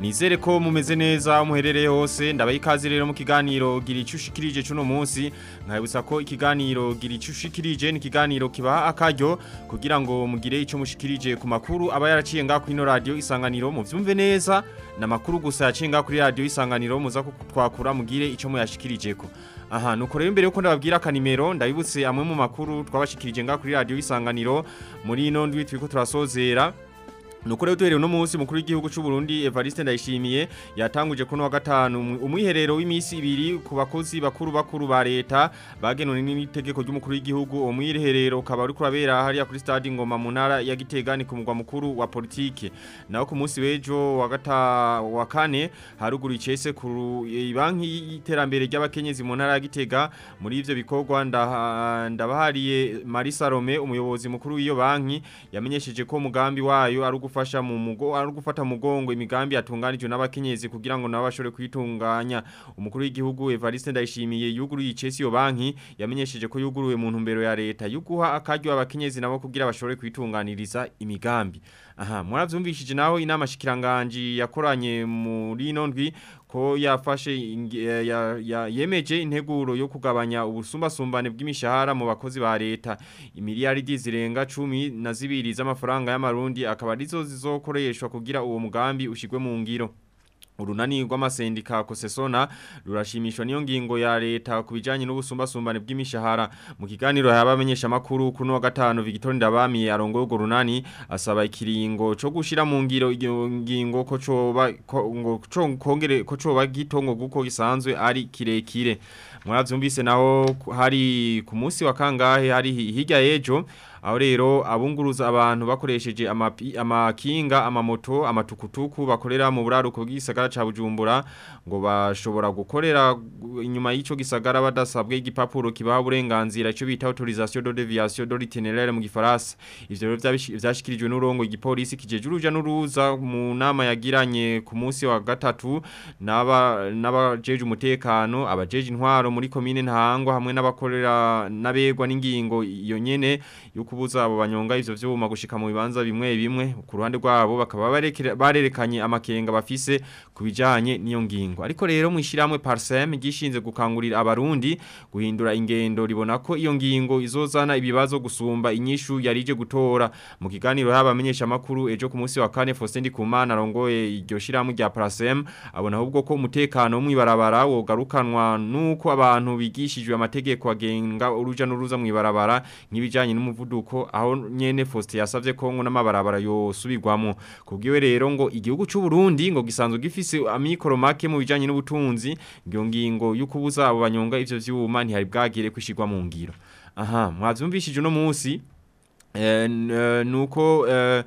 nizere ko mumeze neza umuherereye hose ndabaye ikaze rero mu kiganiro gira uco ushikirije cuno munsi nkabibutsa ko ikiganiro gira uco ni ikiganiro kiba akaryo kugira ngo mugire icyo mushikirije ku makuru aba yaraciye ngaho kuri ino radiyo isanganiro mubyumve neza ni amakuru gusa yaciye ngaha kuri radiyo isanganiro muza twakura mugire icyo muyashikirijeko aha nuko rero imbere yuko ndababwira akanimero ndabibutse amwe mu makuru twabashikirije ngaha kuri radiyo isanganiro muri ino ndwi turiko turasozera Nukure utuhere uno munsi mukuru w'igihugu cy'u Burundi Evariste Ndayishimiye yatanguje kuno wa gatanu umwiherero w'iminsi ibiri ku bakozi bakuru bakuru ba leta bagenwe n'itegeko ry'umukuru w'igihugu uwo mwiherero ukaba uri kurabera hariya kuri stade Ngoma mu ntara ya gitegani ni ku mugwa mukuru wa politiki naho ku munsi w'ejo wa gata wa kane haruguru icese ku banki y'iterambere ry'abakenyezi mu ntara ya Gitega muri ivyo bikorwa ndabahariye Marisa Rome umuyobozi mukuru w'iyo banki yamenyesheje ko mugambi wayo ari gufasha mu mugo ari gufata mugongo imigambi yatunganijwe n'abakenyezi kugira ngo nabo bashobore kuyitunganya umukuru w'igihugu Evariste Ndayishimiye yuguruye Chelsea yo banki yamenyesheje ko yuguruwe mu ntumbero ya leta yuguha akaryo abakenyezi nabo kugira bashore kwitunganiriza imigambi aha muravyumvishije naho inama shikiranganje yakoranye muri nondwi ko yafashe yemeje integuro yo kugabanya ubusumbasumbane bw'imishahara mu bakozi ba leta imiliyaridi zirenga cumi na zibiri z'amafaranga y'amarundi akaba arizo zizokoreshwa kugira uwo mugambi ushyirwe mu ngiro urunani rw'amasendika kosesona rurashimishwa niyo ngingo ya leta kubijanye n'ubusumbasumbane bw'imishahara mu kiganiro yabamenyesha makuru kuno wa gatano Victor Ndabami arongo urwo runani asaba ikiringo co gushira mu mungiro ngingo ko coba kongere kocho coba gitongo guko gisanzwe ari kirekire kire naho hari ku munsi wa kangahe hari hirya yejo aho rero abunguruza abantu bakoresheje amakinga amamoto amatukutuku bakorera mu buraruko bw'igisagara ca Bujumbura ngo bashobora gukorera inyuma y'ico gisagara badasabwe igipapuro kibaha uburenganzira cyo bita autorisation de déviation de l'itinéraire mu gifaransa ivyo rero vyashikirijwe n'urongo igipolisi kijeje uruja n'uruza mu nama yagiranye ku munsi wa gatatu naba nabajeje umutekano abajeje intwaro muri commune Ntango hamwe n'abakorera nabegwa n'ingingo iyo nyene yuko ubuzabo banyonga ivyo vyuma gushika mu bibanza bimwe bimwe ku ruhande rwabo bakaba barerekanye amakenga bafise kubijanye niyo ngingo ariko rero mu ishiramwe Parsem gishinze gukangurira abarundi guhindura ingendo ribona ko iyo ngingo izozana ibibazo gusumba inyishu yarije gutora mu kiganiro y'abamenyesha makuru ejo ku munsi wa kane Faustin Ndikumana arongoye iryo shiramwe rya Parsem abona ahubwo ko umutekano mw'ibarabara wogarukanwa nuko abantu bigishijwe amategeko agenga uruja n'uruza mw'ibarabara nk'ibijanye n'umuvu umuvuduko aho nyene Faustin yasavye ko n'amabarabara yosubirwamo kubwiwe rero ngo igihugu cy’u Burundi ngo gisanzwe gifise amikoro make mu bijanye n'ubutunzi ngo ngingo y'ukubuza abo banyonga ivyo vyuma ntihari bwagire kwishirwa mu ngiro aha mwavyumvishije uno munsi eh, eh, nuko eh,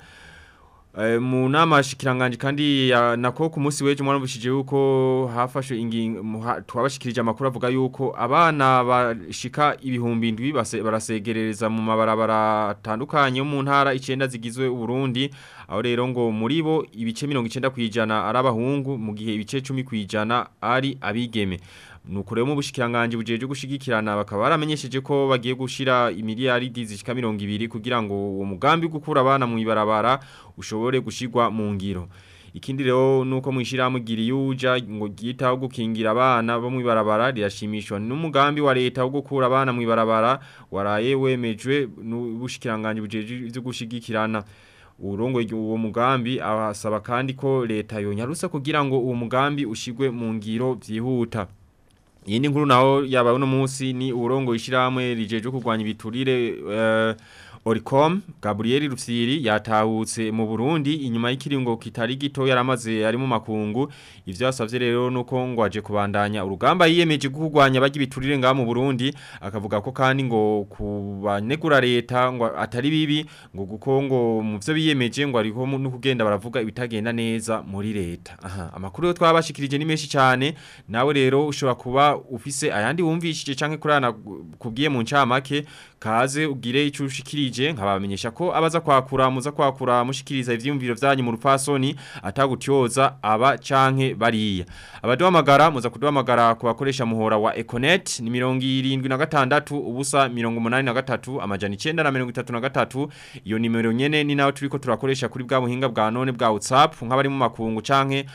Eh, mu namashikiranganje kandi nako ku munsi weje mwarumbishije yuko hafashe ingingo twabashikirije amakuru avuga yuko abana bashika ibihumbi ndwi barasegerereza mu mabarabara atandukanye mu ntara icenda zigizwe Burundi aho rero ngo muri bo ibice 90 kwijana arabahungu mu gihe ibice 10 kwijana ari abigeme nukure mu bushikiranganje bujeje gushigikirana bakaba baramenyesheje ko bagiye gushira imiliyaridi zishika 200 kugira ngo uwo mugambi gukura abana mu ibarabara ushobore gushigwa mu ngiro ikindi rero nuko mwishiramu giriyuja ngo gitaho gukingira abana bo mu ibarabara rirashimishwa n'umugambi wa leta wo gukura abana mu ibarabara waraye wemejwe n'ubushikiranganje bujeje byo urongo uwo mugambi abasaba kandi ko leta yo Nyarusa kugira ngo uwo mugambi ushigwe mu ngiro byihuta Iyindi nkuru naho yabaye uno munsi ni uburongo ishyirahamwe rijeje kurwanya ibiturire uh, Oricom Gabriel Rufyiri yatahutse mu Burundi inyuma y'ikiringo kitari gito yaramaze ari mu makungu ivyo yasavye rero nuko ngo aje kubandanya urugamba yiyemeje guhugwanya bagi biturire nga mu Burundi akavuga ko kandi ngo kubanegura leta ngo atari bibi ngo guko ngo mu vyo biyemeje ngo ariho no kugenda baravuga ibitagenda neza muri leta aha amakuru yo twabashikirije ni menshi cyane nawe rero ushobora kuba ufise ayandi wumvishije canke kurana kubgiye mu ncamake kaze ugire icyo ushikirije nkabamenyesha ko abaza kwakura muza kwakura mushikiriza ivyiyumviro vyanyu mu rupfasoni atagutyoza aba canke bariya abaduhamagara muza kuduhamagara kubakoresha muhora wa Econet ni mirongo irindwi na gatandatu ubusa mirongo na 83 amajana gatatu iyo nimero nyene ni nawe turiko turakoresha kuri bwa buhinga bwa none bwa WhatsApp nk'abari mu makungu canke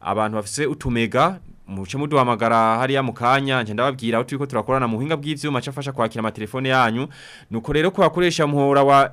abantu bafise utumega muce muduhamagara hariya mu kanya nje ndababwira aho turiko turakorana mu buhinga bw'ivyuma cafasha kwakira amatelefone yanyu nuko rero kuhakoresha muhora wa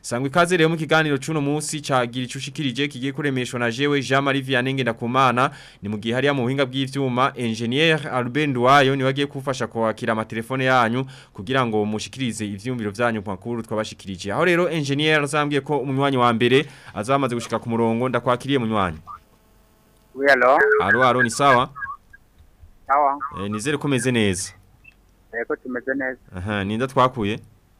sangwa ikaze rero mu kiganiro cy'uno munsi cagira icushikirije kigiye kuremeshwa na jewe Jean Marie Vianney Ndakumana ni mu gihe hariya mu buhinga bw'ivyuma engineer Albert Wayo ni wagiye kufasha kwakira amatelefone yanyu kugira ngo mushikirize ivyumviro vyanyu makuru twabashikirije aho rero engineer azambwiye ko umunywanyi wa mbere azamaze gushika ku murongo ndakwakiriye munywanyi Oui alors Alo alo ni sawa Sawa Eh nizere komeze neza Yego tumeze neza Aha ninda twakuye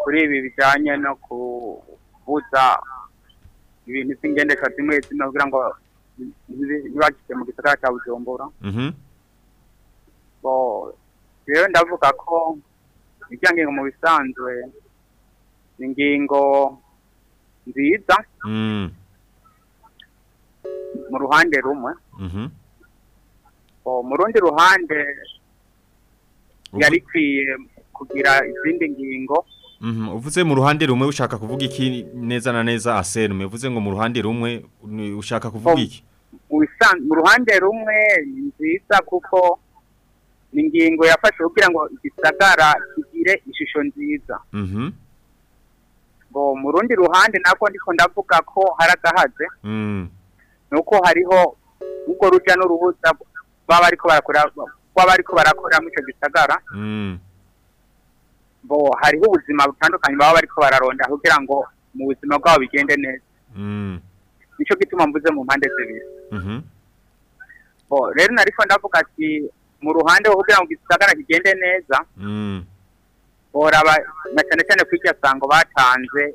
kuri ibi bijyanye no kubuza ibintu by'ingendesha zimwe zimwe kugira ngo ntibagike mu gisagara cya bujumbura mhm. rero ndavuga ko ibyangingo mu bisanzwe ni ingingo nziza mm. mu ruhande rumwe mhm. mu rundi ruhande yari ikwiye kugira izindi ngingo Mhm. uvuze mu ruhande rumwe ushaka kuvuga iki neza na neza aserume uvuze ngo mu ruhande rumwe ushaka kuvuga oh, iki mu ruhande rumwe nziza kuko ni ingingo yafashe kugira ngo gisagara kigire ishusho nziza ngo mhm. mu rundi ruhande nako ndiko ndavuga ko hari agahaze mm. uko hariho ubwo rujya n'urubuza baba ariko barakora baba ariko barakora barakoramo icyo gisagara mm. bo hariho ubuzima butandukanye baba bariko bararonda kugira ngo mu buzima bwabo bigende neza mm. nicyo gituma mvuze mu mpande zibiri mm-hmm. rero nariko ndavuga ati mu ruhande kugira ngo igisagara kigende neza mm. boraba na cyane cyane ku iryo batanze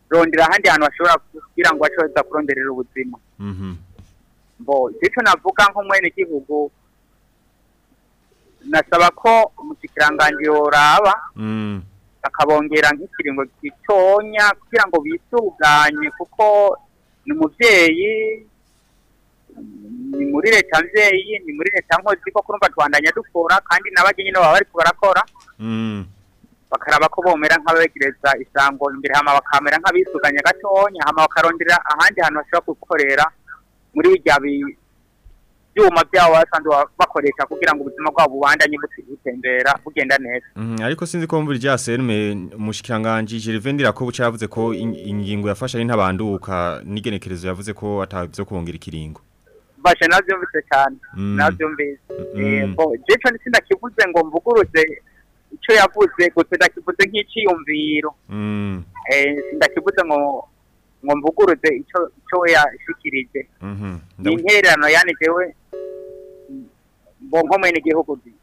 ahandi hantu bashobora kugira ngo bashobora kuronderera ubuzima mhm. mbo icyo navuga nk'umwene gihugu nasaba ko umukirangange yoraba akabongera nk'ikiringo gitonya kugira ngo bisuganye kuko ni umubyeyi ni muri leta mubyeyi ni muri leta nkozi kuko urumva twandanya dukora kandi n'abageni baba bari barakora mm. bakaraba ko bomera nk'abegereza isango imbere hama bakamera nk'abisuganya gatonya hama bakaronderera ahandi hantu bashobora gukorera muri bijya byuma byabo basanzwe bakoresha kugira ngo ubuzima bwabo bubandanye butembera bugenda neza mhm, ariko sinzi ko mvura rya serume umushikiranganje Gervendira ko buca yavuze ko ingingo yafasha ari ntabanduka n'igenekerezo yavuze ko atabyo kongera ikiringo bashe navyumvise cyane mhm. navyumvise mhm. eh, bo jecho nitsinda ngo mvuguruze ico yavuze gusa ndakivuze nk'iciyumviro eh, ndakivuze ngo ngo mvuguruze ico ico ni intererano yani mbonkomene igihugu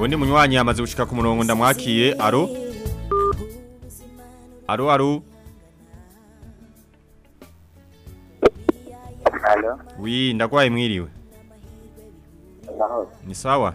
undi munywanyi yamaze gushika ku murongo ndamwakiye aro aro aro Halo Wi ndakwaye mwiriwe Ni sawa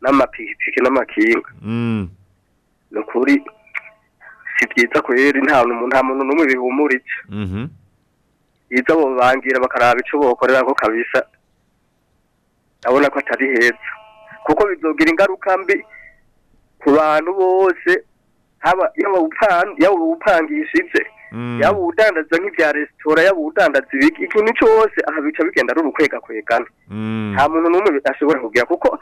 n'amapikipiki n'amakinga mm ni ukuri si byiza kwera nta muntu n'umwe bihumuritse byiza mm-hmm. bo bangira bakaraba icyo bokorera ko kabisa ndabona ko atari heza kuko bizogira ingaruka mbi ku bantu bose haba yaba uwupangishije mm. yaba uwudandaza nk'ibya resitora yaba uwudandaza ikintu cyose aha bica bigenda ari urukwegakwegana mm. nta muntu n'umwe ashobora kugira kuko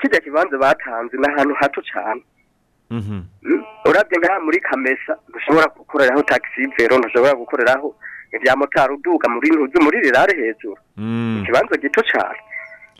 kijya kibanza batanze ni ahantu hato cyane Mhm. urabye ngaha muri kamesa dushobora gukoreraho taxi vero ntushobora gukoreraho ibya motari uduka muri ruzi muri rirare hejuru mm. ikibanza gito cyane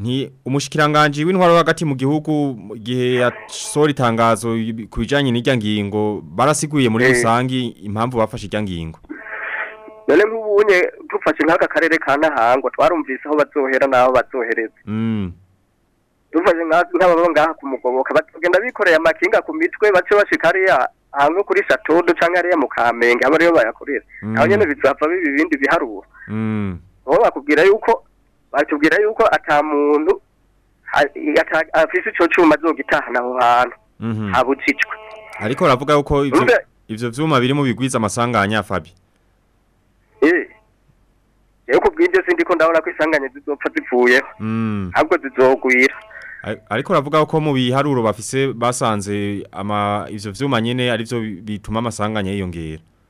ni umushikiranganji w'intwaro hagati mu gihugu gihe ya itangazo ku bijyanye n'irya ngingo barasiguye muri eh. rusange impamvu bafashe irya ngingo none nk'ubunye dufashe nk'aka karere ka nahangwa twarumvise aho bazohera n'aho bazohereza mm. dufashe nk'ababa ngaha ku mugoboka bagenda bikoreye amakinga ku mitwe bace bashika hariya ahantu kuri shatodo cyangwa hariya mu kamenge aba ariyo bayakorera mm. aho nyine bizava biba ibindi biharuro mm. aho bakubwira yuko batubwira yuko atamuntu afise ico cuma azogitahana aho hantu mhm. habucicwe ariko uravuga yuko ivyo byuma biri mu bigwiza amasanganya Fabi eh. yewe kubw'ibyo sindiko ndabona ko isanganya zizopfa zivuyeho mm. ahubwo zizogwira ariko uravuga ko mu biharuro bafise basanze ama ivyo vyuma nyene ari byo bituma amasanganya yiyongera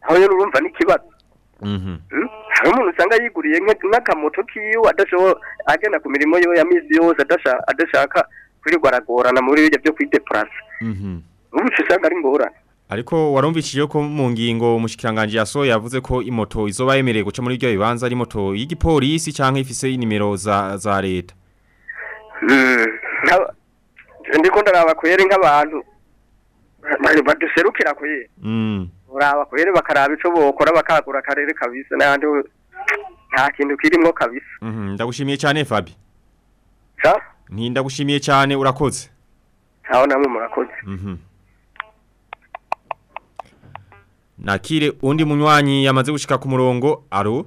naho nyine urumva n'ikibazo mm-hmm. mm. hari umuntu usanga yiguriye nk'akamoto kiwe adashobora agenda ku mirimo yiwe ya minsi yose adashaka kwirirwa aragorana muri ibyo byo kwidepurasa mhm. ubu usanga ari ingorane ariko warumvishije ko mu ngingo umushyikiranganje yasohoye yavuze ko imoto izoba yemereye guca muri ibyo bibanza ari moto y'igipolisi cyangwa ifise nimero za leta hmm. ndikunda nabakwere nk'abantu baduserukira kwera uraba kurere bakaraba ico bokora bakagura akarere kabisa n'ahandi nta kintu kirimo kabisa mhm, ndagushimiye cyane Fabi ndagushimiye cyane urakoze ntawe namwe murakoze mhm. nakire undi munywanyi yamaze gushika ku murongo aro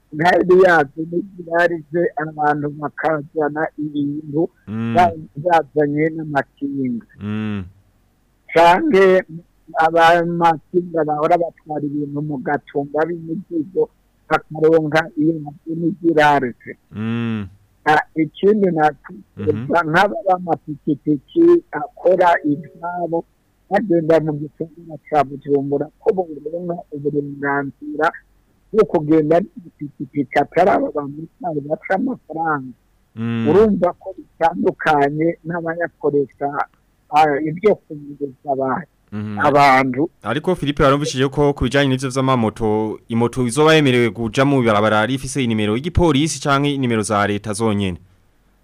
ntari yazi n'ibirarize abantu bakazana ibintu mhm. bazanye n'amasinga cyangwa abamasinga bahora batwara ibintu mu gatumba b'imizigo akaronka iyo mashini mm. ah, ikindi natuza mm-hmm. nk'ababa akora ibyabo bagenda mu gisagara cya bujumbura ko boronka uburenganzira bwo kugenda n'ipikipiki atari aba bamotari baca amafaranga mm. urumva ko bitandukanye n'abayakoresha ah, ibyo kuguriza abantu Mhm. abantu ariko philippe yarumvishije ko ku bijyanye n'ibyo by'amamoto imoto izoba yemerewe kuja mu bibarabara ifise inimero y'igipolisi cyangwa inimero za leta zonyine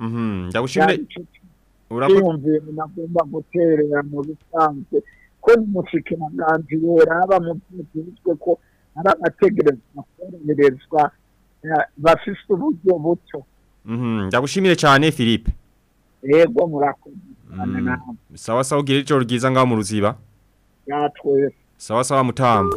mm-hmm. urabona nagomba guterera mu bisanzwe ko n'umushikiranganji yoraba mu byitezwe ko ari abategerezwa koroherezwa eh, bafise uburyo buto mm-hmm. ndagushimire cyane philippe yego murakoze sawa sawa ugire ijoro ryiza ngaho mu ruziba yatwese sawa sawa mutamba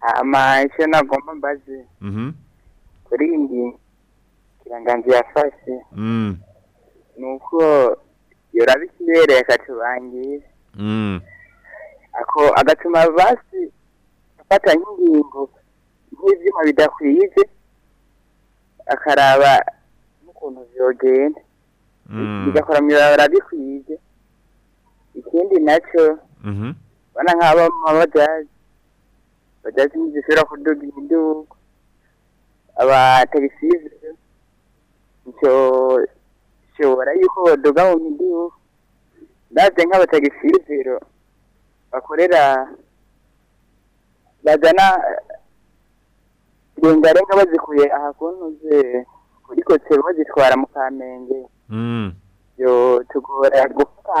Ah, ama icyo nagomba mbaze. Mhm. Kuri ndi ya yafashe. Mhm. Nuko yorabikibere akatubangira. Mhm. Ako agatuma basi afata ingingo Nizima bidakwije. akaraba n'ukuntu vyogenda bigakora mm. mwibarabara bikwije ikindi naco mm-hmm. bana nk'aba mabajaji bajaji ntizishobora kuduga imiduga abatagisizi nco shobora yuko bodoga mu miduga baze nk'abatagisiziro bakorera bazana rengarenga bazikuye aha kuntuze kuri kotero bazitwara mu kamenge hmm. yo tugora gufata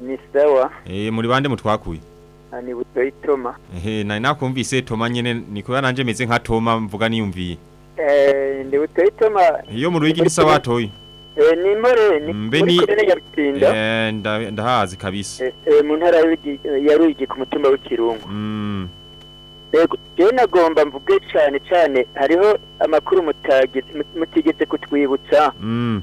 ni sawa eh muri bande mutwakuye ah, ni butoyi toma ehe nari nakumvise toma ni nikuba nanje meze nka toma mvuga niyumviye eh ndi butoyi toma iyo mu ruhigi ni sawa toyi eh ni more ni mbeni eh ndahazi kabisa eh, eh mu ntara ya ku mutumba w'ikirungu mm. rero nagomba mvuge cyane cyane hariho amakuru mutigeze kutwibutsa mm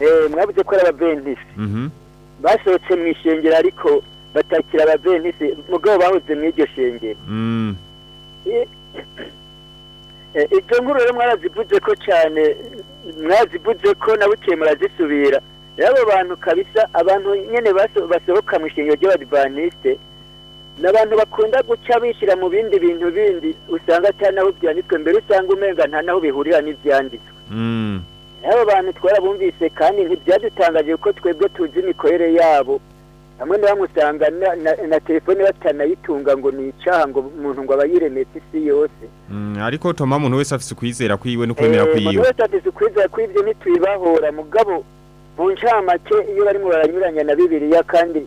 Eh, mwabuze ko ari abaventisi mhm. basohotse mu ishengero ariko batakira abaventisi mugabo bahoze mu iryo shengero mm. eh, eh, ibyo nguru mwarazivuze ko cyane mwazivuze ko nabukiye murazisubira rero abo bantu kabisa abantu nyine basohoka mu ishingiro ry'abadivaniste ni abantu bakunda guca bishyira mu bindi bintu bindi usanga atari naho byanditswe mbere usanga umenga nta naho bihurira n'ibyanditswe mm. n'abo bantu twarabumvise kandi ntibyadutangaje ko twebwe tuzi imikorere yabo hamwe na na telefone batanayitunga ngo ni icyaha ngo umuntu ngo aba isi yose mm, ariko toma umuntu wese afite ukwizera kwiwe no kwemera eh, kwiwe umuntu wese afite ukwizera kw'ibyo ntitubibahora mugabo mu ncamake iyo barimo baranyuranya na bibiriya kandi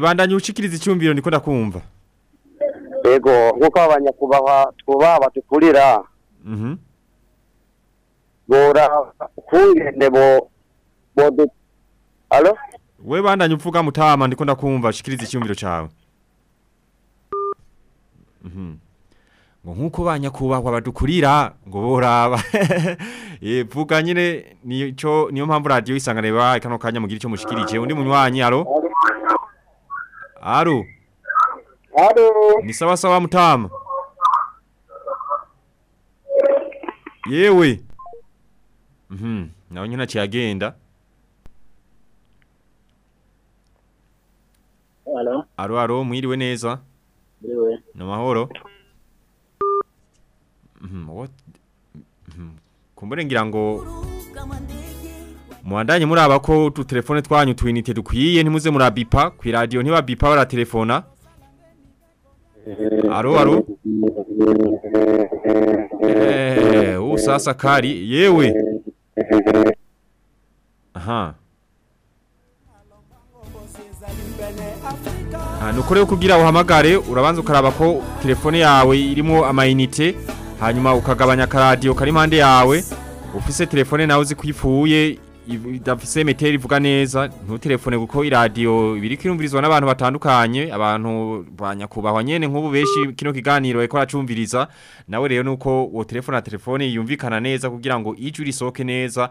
bandanye ushikiriza icyumviro niko kumva yego nk'uko aba twubaha badukurira mm-hmm. bora ukungende bo bodu alo we bandanye upfuka mutama ndiko ndakumva shikiriza icyumviro cyawe mm-hmm. ngo nkuko banyakubahwa badukurira ngo boraba vuga nyine nico niyo mpamvu radio isanganeba ikano kanya mugira ico mushikirije undi munywanyi aro aro Halo. Ni sawa sawa Mutama. Yewe. Mhm, nawe nyina cyagenda. Halo. Halo halo, mwiriwe neza? Mwiriwe. Na mahoro. Mhm, what Mhm. Kumbure ngira ngo Mwandanye muraba ko tu telefone twanyu twinite dukwiye ntimuze murabipa, ku radio ntibabipa telefona Aro eh, aro eh, uh, eh sasa kari yewe eh, Aha ah, nukore kugira uhamagare urabanza ukaraba ko telefone yawe irimo amayinite hanyuma ukagabanya akaradiyo kari impande yawe ufise telefone nawe uzi ko idafise meteri ivuga neza ntutelefone kuko iradiyo biri kwiyumvirizwa n'abantu batandukanye abantu banyakubahwa nyene nk'ubu benshi kino kiganiro eko aracumviriza nawe rero nuko uwo telefone na telefone yumvikana neza kugira ngo ijwi risohoke neza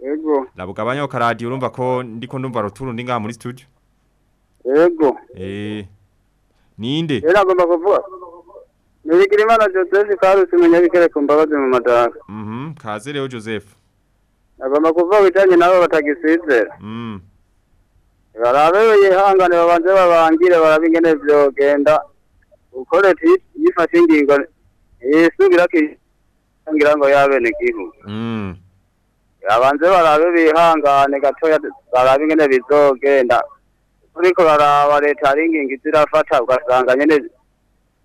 Yego. Labugabanya ko radio urumva ko ndiko ndumva roturu ndi ngaha muri studio. Yego. Eh. Ninde? Era gomba kuvuga. Nibigirimana Joseph Carlos munyabikere ko mbabaze mu madaka. Mhm, mm kaze rero Joseph. Agomba kuvuga bitanye nabo batagisizera. Mhm. barabe yihangane babanze babangire barabe ingene vyogenda kuko leta yifata ingingo yisubirako ngira ngo yabenegihugu mm. abanze barabe bihangane gatoya barabe ingene bizogenda uriko baraba leta hari ingingo zirafata ugasanga nyene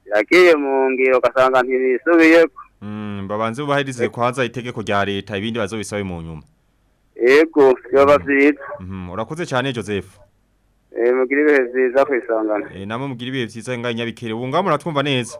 ziragiye mu ngiro ugasanga ntibisubiyeko mm, babanze bubahirize eh. kwaza itegeko rya leta ibindi bazobisabe mu nyuma yego byaba byiza mhm, urakoze cyane joseph eh, mubwira ibihe byiza ku isangano eh, namwe mubwira ibihe byiza nganyabikere wungamo uratwumva neza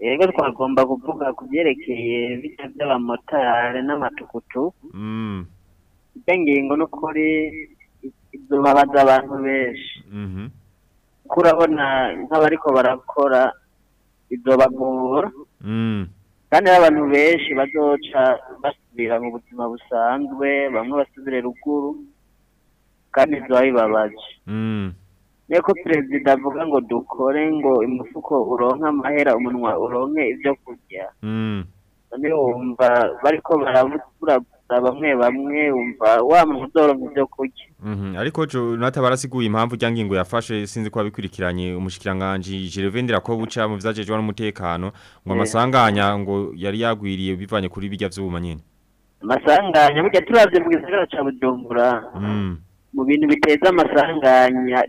rero twagomba kuvuga ku byerekeye bijya by'abamotari n'amatukutuku mm. ijya ngingo n'ukuri babaza abantu benshi mm-hmm. kuko urabona nk'abariko barakora ibyo bagura mm. kandi abantu benshi bazoca basubira mu buzima busanzwe bamwe basubire ruguru kandi biba bibabaje mm. niko perezida avuga ngo dukore ngo imifuko uronke amahera umunwa uronke ibyo kurya hmm. noneho wumva bariko barabuturaguza bamwe bamwe wumva wa muntu uzoronka ibyo kurya hmm. ariko jonathan barasiguye impamvu ujya ngingo yafashe sinzi ko wabikurikiranye umushikiranganji jerevendera ko buca mu vyajejwe n'umutekano ngo eh. amasanganya ngo yari yagwiriye bivanye kuri bijya vy'ubumanyi amasanganya burya turavye mu gisagara ca bujumbura hmm. mu bintu biteza amasanganya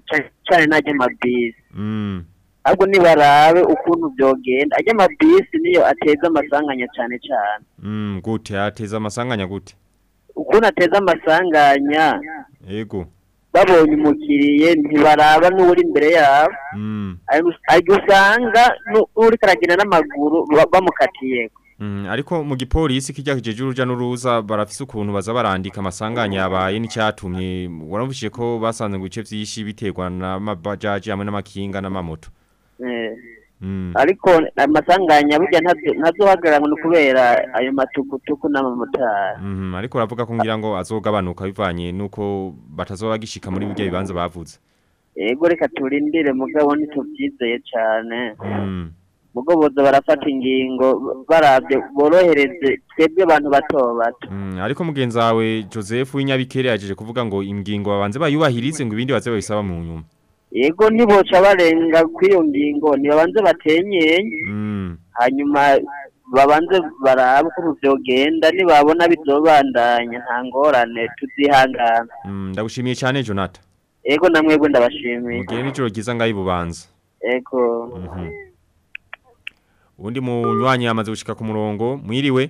cyane n'ajy'amabisi mm. ahubwo nibarabe ukuntu byogenda ajy'amabisi niyo ateza amasanganya cyane cyane mm, gute ateza amasanganya gute ukuntu ateza amasanganya yego babonye umukiriye ntibaraba n'uri imbere yabo mm. usanga n'uri karagenda n'amaguru bamukatiye ko Mm, ariko mu gipolisi kijya kijeje uruja n'uruza barafise ukuntu baza barandika amasanganya yabaye n'icyatumye waravushye ko basanze ngo ibice byinshi biterwa n'amabajaji hamwe n'amakinga n'amamoto eh. mm. ariko amasanganya burya ntazohagarara ngo kubera ayo matukutuku n'amamotari mm-hmm. ariko uravuga ko ngira ngo azogabanuka bivanye n'uko batazobagishika muri bijya bibanza bavuze yego reka turindire mugabo ntitubyizeye cyane mm. ubwo boza barafata ingingo barabye borohereze twebwe abantu bato bato mm, ariko mugenzi wawe joseph w'inyabikere yaje kuvuga ngo ingingo babanze bayubahirize ngo ibindi baze babisaba mu nyuma yego ntiboca barenga kuri iyo ngingo ntibabanze batenyeye mm. hanyuma babanze barabe uko byogenda nibabona bidobandanya nta ngorane tuzihangana mm, ndagushimiye cyane jonathan yego namwe wenda ndabashimiye mugire n'ijoro ryiza ngaho ibubanza yego mhm. undi munywanyi yamaze gushika ku murongo mwiriwe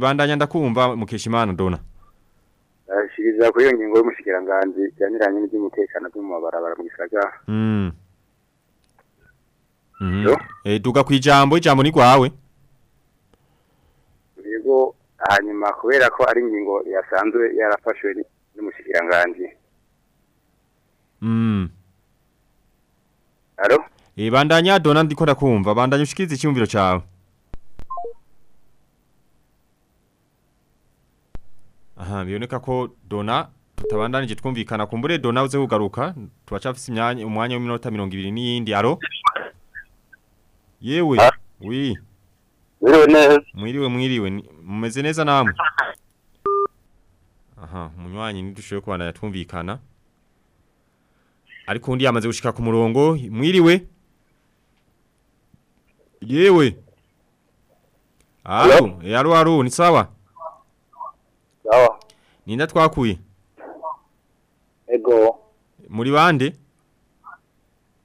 bandanya ndakumva mukeshimana ndona ashikiriza eh, kuri iyo ngingo y'umushikiranganzi byaniranye n'iby'umutekano by'umubarabara mu gisagara eh, duga ku ijambo ijambo ni rwawe yego hanyuma kubera ko ari ingingo yasanzwe yarafashwe n'umushikiranganzi Alo? bandanya dona ndiko ndakumva bandanya ushikirize icyumviro cyawe aha biboneka ko dona tutabandanije twumvikana kumbure dona uze kugaruka tubacafise imyanya umwanya w'iminota ibiri n'iyindi aro yewe wi mwiriwe neza mwiriwe mwiriwe mumeze neza namwe aha umunywanyi nidushoboye kubandanya twumvikana ariko undi yamaze gushika ku murongo mwiriwe yewe aro eh, aro aro ni sawa sawa ninda twakuye ego muri bande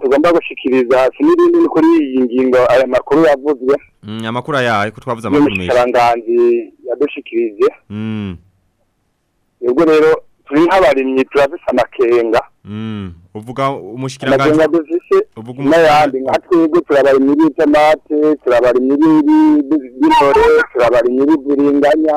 tugomba gushikiriza sinirindi ni kuri iyi ngingo aya makuru yavuzwe mm, amakuru ya ko twavuze amakuru menshi y'umushikiranganzi yadushikirije mm. ubwo rero turi nk'abarimyi turafise amakenga mm. uvuga umushikiranganzi uvuga n'ayandi nka twebwe turabarimyi b'itomate turabarimyi b'intore turabarimyi b'ibiriganya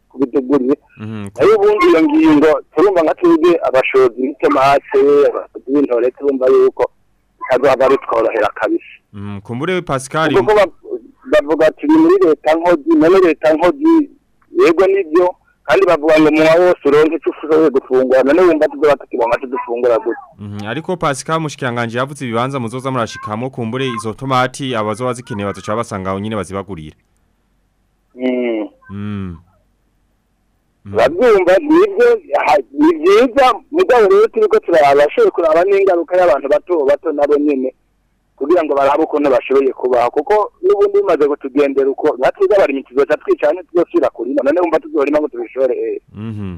kubitegurira mhm, nayo ubundi iyo ngingo turumva nka twebwe abashobozi b'itomate abashobozi b'intore turumva yuko bitazaba bitworohera kabisa mhm, kumbure pascal kuko bavuga ati ni muri leta nkozi none leta nkozi yego nibyo kandi bavuga ngo muwa wose uronke icyo ushoboye gufungura none wumva tujya batakibona amazi dufungura gusa mhm. ariko pasika mushikiranganje yavutse ibibanza muzoza murashikamo kumbure izo tomati abazo zikeneye bazoca basanga aho nyine bazibagurira mm. mm. mm. babyumva nibyo ni byiza mugabo turi ko turaraba kuraba n'ingaruka y'abantu bato bato nabo nyine kugira ngo barabe ukuntu bashoboye kubaho kuko n'ubundi bimaze kutugendera uko nkatwiza barimo tuzoca twicara ntituzosubira kurima none wumva tuzorima ngo tubishore eh. mhm.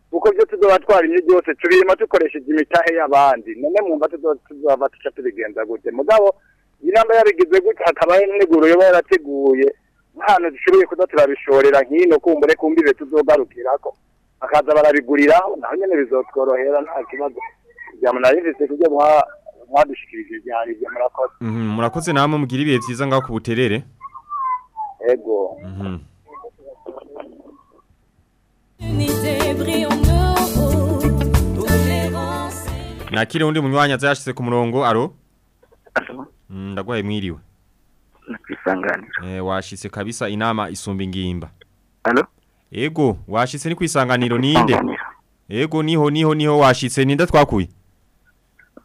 kuko byo tuzoba twarimye byose turimo dukoresheje imitahe y'abandi none mwumva tuzaba tuca tubigenza gute mugabo inama yabigize gute hakaba n'iguru yoba yarateguye nk'ahantu dushoboye kuza turabishorera nk'ino kumbure kumbibe tuzogarukirako bakaza barabiguriraho naho nyine bizotworohera nta kibazo kugira ngo narivise kubyo mwadushikirije byari ibyo murakoze mhm, murakoze namwe mugira ibihe byiza ngaho ku buterere Ego. Mhm. Nakiri undi munywanyi azashitse ku murongo aro? Mm, Ndagwaye mwiriwe. Nakwisanganira. Eh, kabisa inama isumba ingimba. Ego, washitse ni kwisanganiro ninde? Ego niho niho niho washitse ninde twakuye?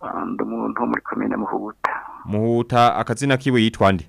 Ah, Ndo muri komine muhuta. Muhuta akazina kiwe yitwa nde?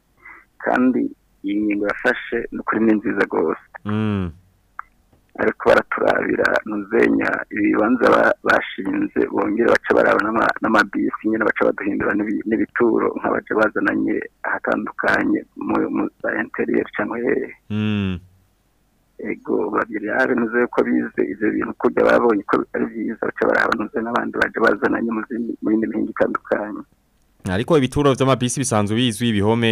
kandi iyi ngingo yafashe n'ukuri ni nziza gose mhm ariko baraturabira ntuzenya ibibanza bashinze bongere baca baraba n'amabisi nyine baca baduhindura n'ibituro nk'abaje bazananye ahatandukanye mu za interiyeri cyangwa hehe hmm. ego babiri ari nuze ko bize ivyo bintu kujya babonye ko ari byiza baca baraba n'abandi bajya bazananye mu yindi mihinga itandukanye ariko ibituro by'amabisi bisanzwe bizwi ibihome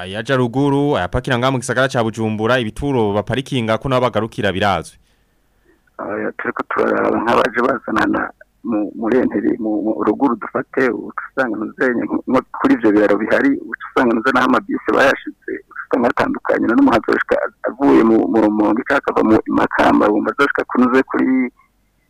ayaja ruguru ayapakira ngaho mu gisagara cya bujumbura ibituro baparikinga ko nabo bagarukira birazwi turiko turaraba nk'abaje bazanana muri enteri mu ruguru dufate usanga nuzenye nko kuri ibyo biraro bihari usanga nuze n'aho amabisi usanga atandukanye na n'umuhanzi washika avuye mu rumonge cyangwa akava mu makamba bumva azoshika kunuze kuri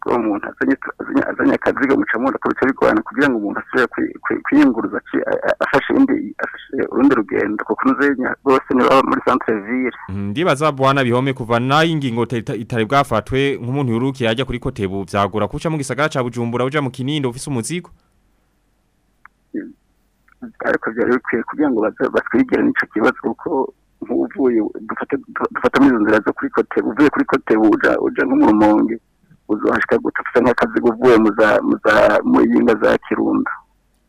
kuba umuntu azanye akazi gamucamo akabica bigorana kugira ngo umuntu asubire kwiyunguruza afashe urundi rugendo kuko unoze rwose niba muri santire vire mm, ndibaza buhana bihome kuva n'ayo ingingo itari bwafatwe nk'umuntu yurukiye ajya kuri kotebu byagura kuca mu gisagara cya bujumbura ujya mu kinindo ufise umuzigo ariko byari bikwiye kugira ngo batwigire n'icyo kibazo kuko nk'uvuye dufata muri izo nzira zo kuri kote uvuye kuri kotebu ujya nko mu rumonge uzahashyira gutapfa nk'akazi uvuye mu yinga za kirunda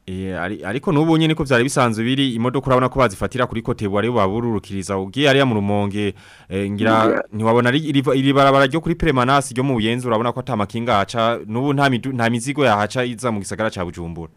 eh, ariko n'ubu nyine ko byari bisanzwe biri imodoka urabona ko bazifatira kuri kote bari babururukiriza ubwiye ariya mu rumonge eh, ngira ntiwabona iri barabara ryo kuri peremanasi ryo mu buyenzi urabona ko atamakinga haca n'ubu nta mizigo yahaca iza mu gisagara cya bujumbura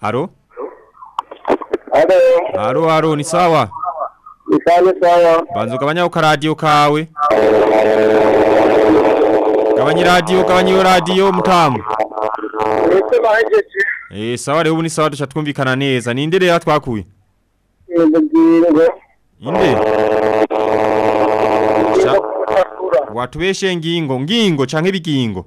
aro aro aro ni sawa ni sawa sawa banza ugabanyaho karadiyo kawe gabanya radiyo gabanya iyo radiyo mutamu ndetse eh, sawa rero ubu ni sawa duca twumvikana neza ninde rero twakuye inde watubeshe ngingo ngingo canke ibigingo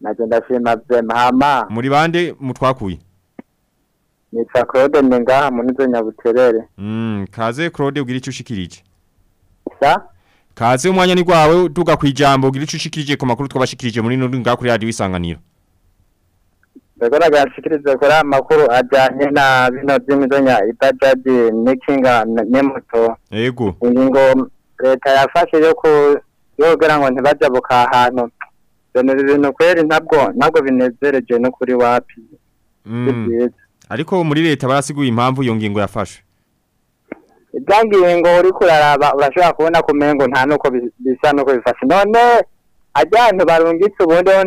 nabyo ndashima mpama muri bande mutwakuye nitwa claude ngaha muri izo nyabuterere mm, kaze claude ubwira icyo ushikirije kaze umwanya ni rwawe tuga ku ijambo ubwira icyo ushikirije ku makuru twabashikirije muri ntunga kuri radiyo isanganiro ndagaragara nshikirije kuri amakuru ajyanye na bino by'imizanya itajagi n'ikinga n'imoto yego ingingo leta yafashe yo kuyogera ngo ntibajya buka ahantu bemera ibintu kweri ntabwo ntabwo binezereje no kuri wapi mm. ariko muri leta barasiguye impamvu iyo ngingo yafashe ibyangingo uri kuraraba urashobora kubona ku mengo nta nuko bisa nuko bifashe none ajya ajyantu barungitse ubundeho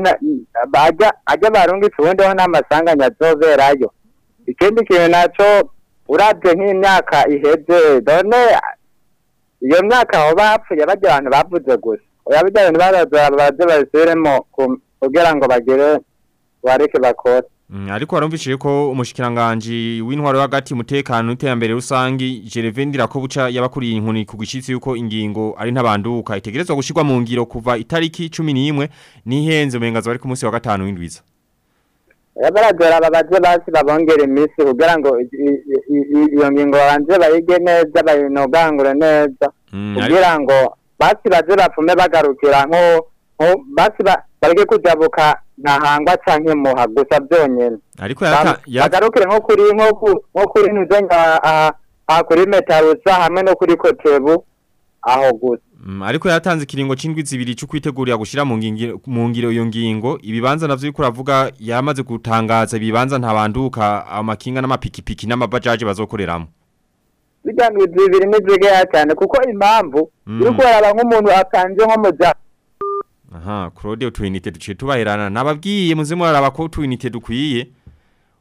ajya ajya barungitse ubundeho n'amasanganya azoberayo ikindi kintu naco urabye nk'imyaka iheze none iyo myaka aho bapfuye bajya abantu bavuze gusa oya bijyanye ntibaraza baraze kugira ngo bagere bareke bakore mm, ariko warumvishije ko umushikiranganji w'intwaro hagati umutekano n'iterambere rusange ko buca yabakuriye inkoni ku gishitsi yuko ingingo ari ntabanduka itegerezwa gushirwa mu ngiro kuva itariki cumi n'imwe n'ihenze umengazo bari ku munsi wa gatanu w'indwiza Yabaradora babaje basi babongera imisi kugira ngo iyo ngingo banze bayige neza bayinogangure neza mm, kugira ngo basi baze bapfume bagarukira nko basi bareke kujabuka ntahangwa canke muha gusa byonyene ariko bagarukire nko kuri nko kuri ntuze aha kuri metarusa hamwe no kuri kotebu aho gusa mm, ariko yatanze ikiringo cy'indwi zibiri cyo kwitegurira gushyira mu ngiro iyo ngingo ibibanza nabyo uri kuravuga yamaze gutangaza ibibanza ntabanduka amakinga n'amapikipiki n'amabajaje bazokoreramo biganiro birimo ibyegera cyane kuko impamvu iri hmm. kureba nk'umuntu atanze nko aha claude utuyinite duciye tubahirana nababwiye muze muraraba ko utuyinite dukwiye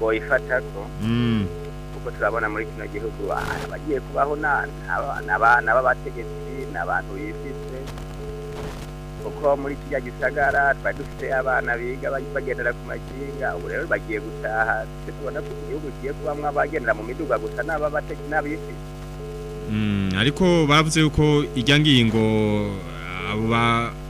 boyifata ko mm. kuko turabona muri kino gihugu abagiye kubaho ni abategetsi ni abantu bizi kuko muri kijya gisagara twari dufite abana biga bagendera ku makinga ubu rero bagiye gutaha tubona ko igihugu kigiye kubamo abagendera mu miduga gusa n'abifite mm, ariko bavuze yuko ijya ngingo uwo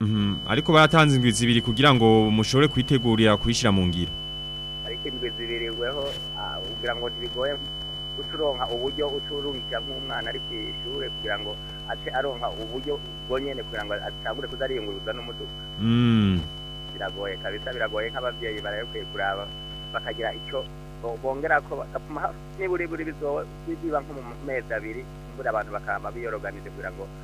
mhm, ariko baratanze indwi zibiri kugira ngo mushobore kuyitegurira kuyishyira mu ngiro ariko indwi zibiriweho ah, kugira ngo ntibigoye uturonka uburyo uturungika nk'umwana ari ku ishuri kugira ngo ace aronka uburyo ubwo kugira ngo atangure kuzariyunguruza n'umuduga mm. biragoye kabisa biragoye nk'ababyeyi barayikwiye kuraba bakagira icyo bongera n'uburebure biba nko mu mezi abiri mbura abantu bakaba biyoroganije kugira ngo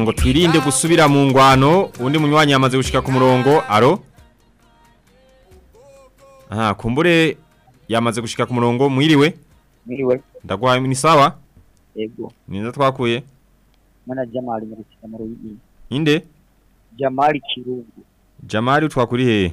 ngo twirinde gusubira mu ngwano undi munywanyi yamaze gushika ku murongo aro aha kumbure yamaze gushika ku murongo mwiriwe mwiriwe ndagwaye ni sawa yego ninda twakuye mana jamali mu kigamaro yindi inde jamali kirungu jamali twakuri he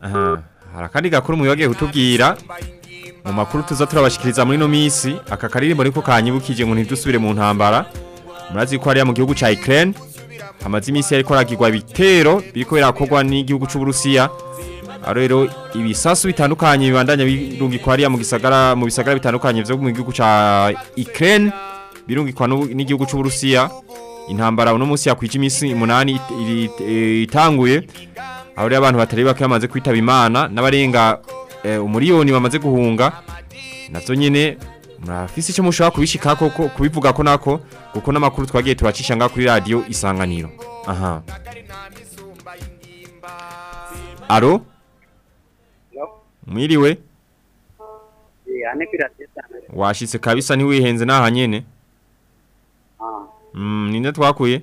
hari akandi gakuru mu yagiye kutubwira mu makuru tuza turabashikiriza muri ino minsi aka karirimbo niko kanyibukije ngo ntidusubire mu ntambara murazi ko hariya mu gihugu cya ikirere hamaze iminsi ariko haragirwa ibitero biriko birakorwa n'igihugu cy'uburusiya rero ibisasu bitandukanye bibandanya birungikwa hariya mu gisagara mu bisagara bitandukanye byo mu gihugu cya ikirere birungikwa n'igihugu cy'uburusiya intambara uno munsi yakwije iminsi umunani itanguye aho abantu batari bake bamaze kwitaba imana n'abarenga eh, umuriyoni bamaze guhunga nabyo nyine murafise icyo mushobora kubishika koko kubivuga ko nako kuko n'amakuru twagiye turacisha ngaho kuri radiyo isanganiro aha aro mwiriwe eh, washitse kabisa ntiwihenze n'aha nyene ah. mm, ninde twakuye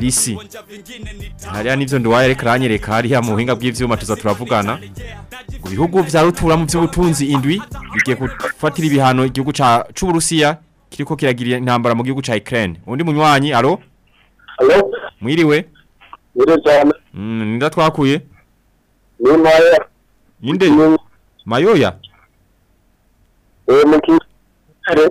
risi hariya n'ibyo nduwaye aranyereka hariya mu buhinga bw'ibyuma tuza turavugana ngo bihugu bya rutura mu by'ubutunzi indwi bigiye gufatira ibihano igihugu cy'uburusiya kiriko kiragira intambara mu gihugu cya ikirere undi munywanyi aro mwiriwe mm, nida twakuye ni inde mayoya eh,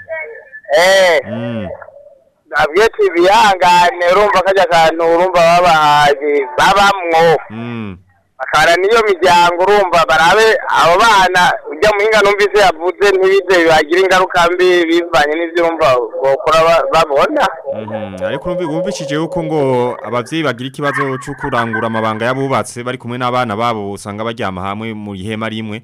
Eh. Mm. nabyo tubihangane urumva kajya akantu urumba babahaye babamwo mm. akara n'iyo miryango urumva barabe abo bana ujya muhinga numvise yavuze ntibize bibagira ingaruka mbi bivanye n'ibyo urumva bakora babona mm-hmm. ariko wumvishije yuko ngo ababyeyi bagira ikibazo cyo kurangura amabanga y'abubatse bari kumwe n'abana babo usanga baryama hamwe mu ihema rimwe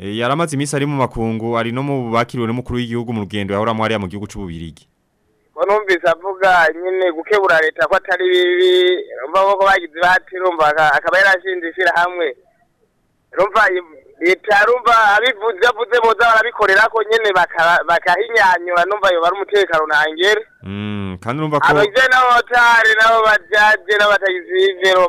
eh, yaramaze imisi ari mu makungu ari no mu bakiriwe n'umukuru w'igihugu mu rugendo yahoramo hariya mu gihugu c'ububirigi numvise avuga nyine gukebura leta ko atari bibi urumva ko bagize ibati rumva akaba yarashinze ishyirahamwe rumva leta rumva abivuze avuze boza barabikorera ko nyine bakahinyanyura numva yo ari umutekano ntangere mm, kandi urumva ko abageze n'abamotari nabo bajaje n'abatagize ivero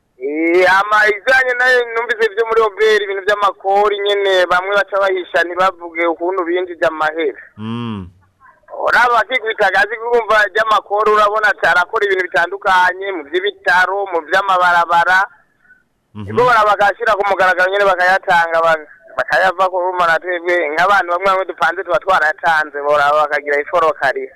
eh, ama ijyanye nayo numvise ibyo muri oberi ibintu by'amakori nyine bamwe baca bahisha ntibavuge ukuntu binjije amahera mm. urava kikwita kasi kumva vyamakoro urabona tarakora ibintu bitandukanye muvyibitaro muvyamabarabara nibo mhm. barabakashira kumugaragaro nyene bakayatanga bakayavako rumana twebwe nk'abantu bamwe bamwe dupanze tuba twaratanze boraba bakagira iforokari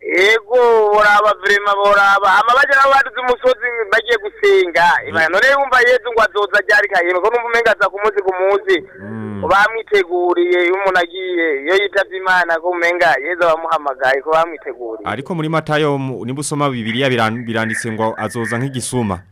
yego buraba virema buraba amabajya nabo baduze umusozi bagiye gusenga none wumva yezu ngo azoza ryari kagero ko numva umengaza ku munsi ku munsi mm. bamwiteguriye iyo umuntu agiye iyo yitavye imana ko umenga yezu bamuhamagaye ko bamwiteguriye ariko muri matayo nimba usoma bibiliya biranditse ngo azoza nk'igisuma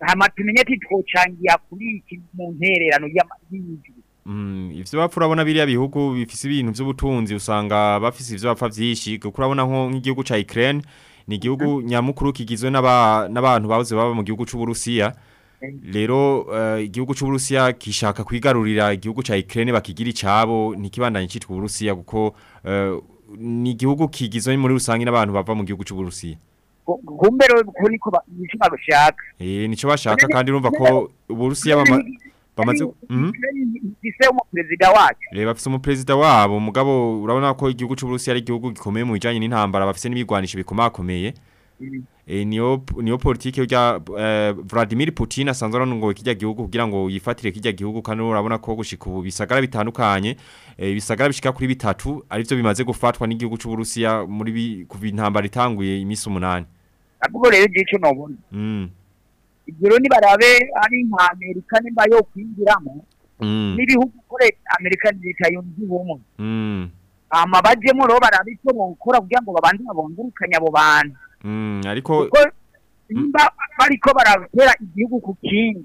hama tumenye ati twocangira kuri iki mu ntererano y'ijwi Mm, ivyo bapfa urabona biriya bihugu bifise ibintu vy'ubutunzi usanga bafise ivyo bapfa vyinshi kuko urabona nk'igihugu ca Ukraine ni igihugu mm. nyamukuru kigizwe n'abantu bahoze baba mu gihugu c'Uburusiya mm. rero eh, igihugu c'Uburusiya kishaka kwigarurira igihugu ca Ukraine bakigira icabo ntikibandanye citwa Uburusiya kuko eh, ni igihugu kigizwe muri rusange n'abantu bava mu gihugu c'Uburusiya kumbe rero niko bashaka eh nico bashaka kandi urumva ko Uburusiya bamaze bise umuperezida wacu reba bafise umuperezida wabo mugabo urabona ko igihugu cy'u Burusiya ari igihugu gikomeye mu bijanye n'intambara bafise n'ibigwanisho bikomakomeye mm. eh niyo niyo politike ya e, Vladimir Putin asanzwe ngo kijya gihugu kugira ngo yifatire kijya gihugu kandi urabona ko gushika ubu bisagara bitandukanye e, bisagara bishika kuri bitatu arivyo bimaze gufatwa n'igihugu cy'u Burusiya muri kuva intambara itanguye imisi umunani ubwo rero igihe cyo nobona ibyo nibarabe ari nka amerika nimba yo kwinjiramo mm. n'ibihugu kureka amerika leta yunze ubumwe mm. amabajemo rero barabe icyo bawukora kugira ngo babanze babungurukanye abo bantu mm, ariko nimba bariko baratera igihugu ku kindi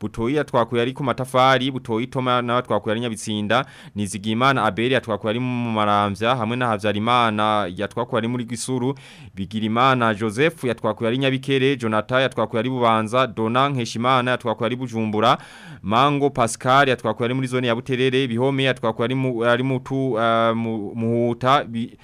butoi ya ari ku matafari butoi Toma na yatwakuye ari nyabitsinda nizigimana Abeli ya yatwakuye ari mu hamwena hafzalima na Havyarimana yatwakuye ari muri gisuru bigirimana Joseph yatwakuye ari nyabikere Jonathan yatwakuye ari bubanza ya Nkeshimana yatwakuye ari bujumbura mango pascal yatwakuye ari muri zone ya buterere bihome yatwakuye ari ari mutu eh, muhuta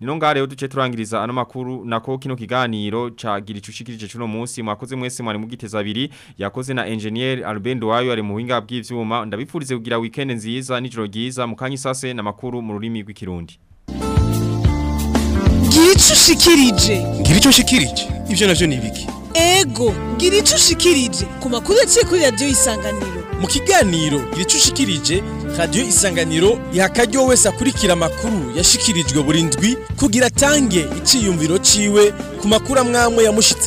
nino ngare duce turangiriza ano makuru nako kino kiganiro cha icushikirije cuno munsi mwakoze mwese mwari mugiteza abiri yakoze na engineer Albendo wayo ari mu winga ndabifurize ugira weekend nziza nijoro ryiza mukanyi sase na makuru mu rurimi rw'ikirundi Giricho shikirije Giricho shikirije ivyo navyo ego gira ushikirije ku makuru yaciye kuri radiyo isanganiro mu kiganiro gira ushikirije radiyo isanganiro iha wese akurikira amakuru yashikirijwe Burindwi ndwi kugira atange icyiyumviro ciwe ku makuru amwamwe yamushitse